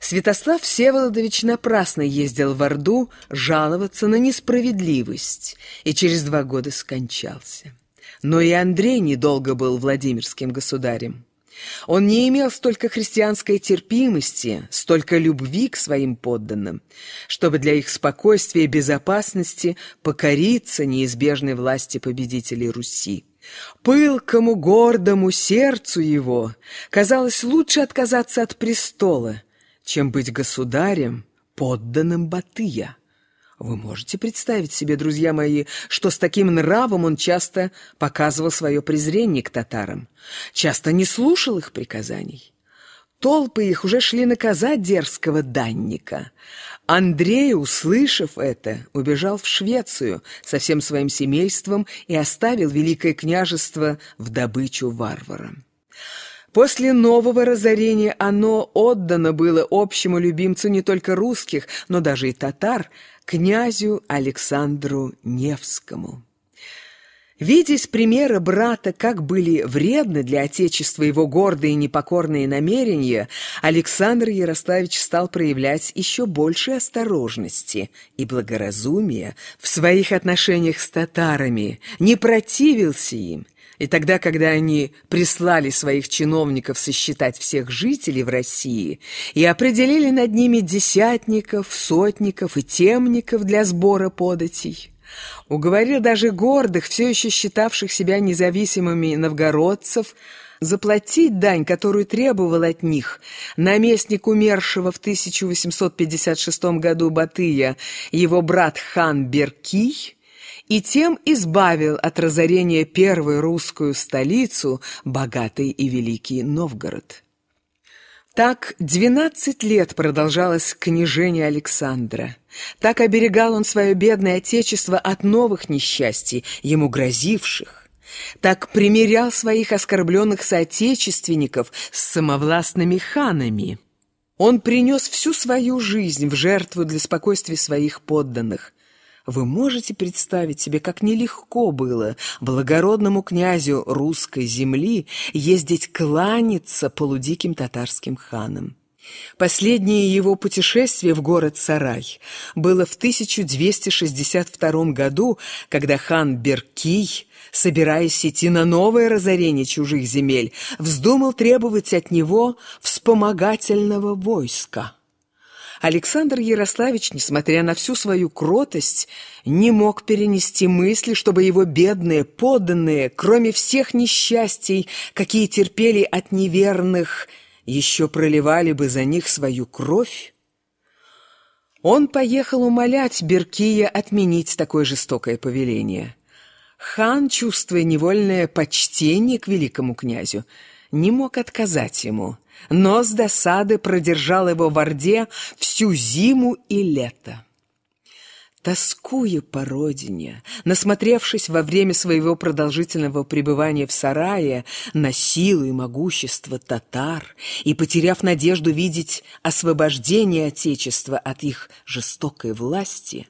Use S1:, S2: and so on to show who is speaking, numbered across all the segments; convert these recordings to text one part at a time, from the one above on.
S1: Святослав Всеволодович напрасно ездил в Орду жаловаться на несправедливость и через два года скончался. Но и Андрей недолго был Владимирским государем. Он не имел столько христианской терпимости, столько любви к своим подданным, чтобы для их спокойствия и безопасности покориться неизбежной власти победителей Руси. Пылкому, гордому сердцу его казалось лучше отказаться от престола, чем быть государем, подданным Батыя. Вы можете представить себе, друзья мои, что с таким нравом он часто показывал свое презрение к татарам, часто не слушал их приказаний. Толпы их уже шли наказать дерзкого данника. Андрей, услышав это, убежал в Швецию со всем своим семейством и оставил Великое княжество в добычу варварам. После нового разорения оно отдано было общему любимцу не только русских, но даже и татар, князю Александру Невскому. Видя из примера брата, как были вредны для Отечества его гордые и непокорные намерения, Александр Ярославич стал проявлять еще больше осторожности и благоразумия в своих отношениях с татарами, не противился им, и тогда, когда они прислали своих чиновников сосчитать всех жителей в России и определили над ними десятников, сотников и темников для сбора податей, уговорил даже гордых, все еще считавших себя независимыми новгородцев, заплатить дань, которую требовал от них наместник умершего в 1856 году Батыя, его брат хан Беркий, и тем избавил от разорения первую русскую столицу, богатый и великий Новгород. Так двенадцать лет продолжалось княжение Александра. Так оберегал он свое бедное отечество от новых несчастий, ему грозивших. Так примирял своих оскорбленных соотечественников с самовластными ханами. Он принес всю свою жизнь в жертву для спокойствия своих подданных. Вы можете представить себе, как нелегко было благородному князю русской земли ездить кланяться полудиким татарским ханам. Последнее его путешествие в город Сарай было в 1262 году, когда хан Беркий, собираясь идти на новое разорение чужих земель, вздумал требовать от него вспомогательного войска. Александр Ярославич, несмотря на всю свою кротость, не мог перенести мысли, чтобы его бедные подданные, кроме всех несчастий, какие терпели от неверных, еще проливали бы за них свою кровь. Он поехал умолять Беркия отменить такое жестокое повеление. Хан, чувствуя невольное почтение к великому князю, не мог отказать ему – но с досады продержал его в Орде всю зиму и лето. Тоскуя по родине, насмотревшись во время своего продолжительного пребывания в сарае на силу и могущество татар и потеряв надежду видеть освобождение Отечества от их жестокой власти,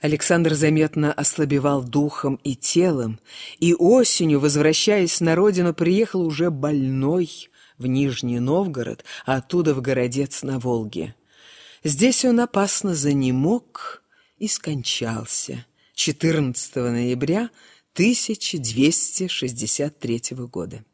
S1: Александр заметно ослабевал духом и телом, и осенью, возвращаясь на родину, приехал уже больной, в Нижний Новгород, а оттуда в Городец на Волге. Здесь он опасно занемог и скончался 14 ноября 1263 года.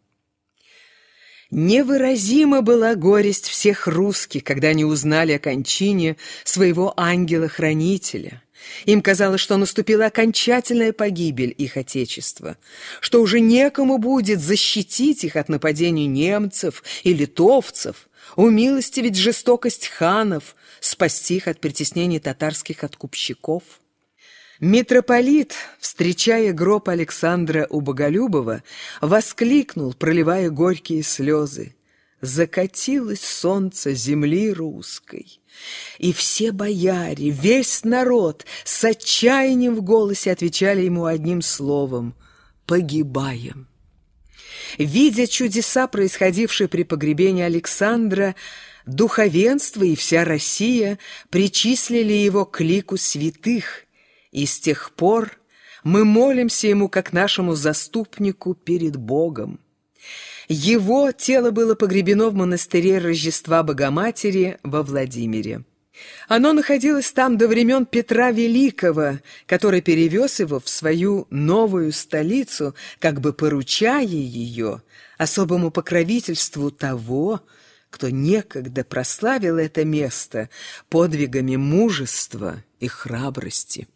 S1: Невыразима была горесть всех русских, когда они узнали о кончине своего ангела-хранителя – им казалось, что наступила окончательная погибель их отечества, что уже некому будет защитить их от нападений немцев и литовцев, умилостивить жестокость ханов, спасти их от притеснений татарских откупщиков. Митрополит, встречая гроб Александра у Боголюбова, воскликнул, проливая горькие слезы. «Закатилось солнце земли русской». И все бояре, весь народ с отчаянием в голосе отвечали ему одним словом «Погибаем». Видя чудеса, происходившие при погребении Александра, духовенство и вся Россия причислили его к лику святых, и с тех пор мы молимся ему как нашему заступнику перед Богом. Его тело было погребено в монастыре Рождества Богоматери во Владимире. Оно находилось там до времен Петра Великого, который перевез его в свою новую столицу, как бы поручая ее особому покровительству того, кто некогда прославил это место подвигами мужества и храбрости.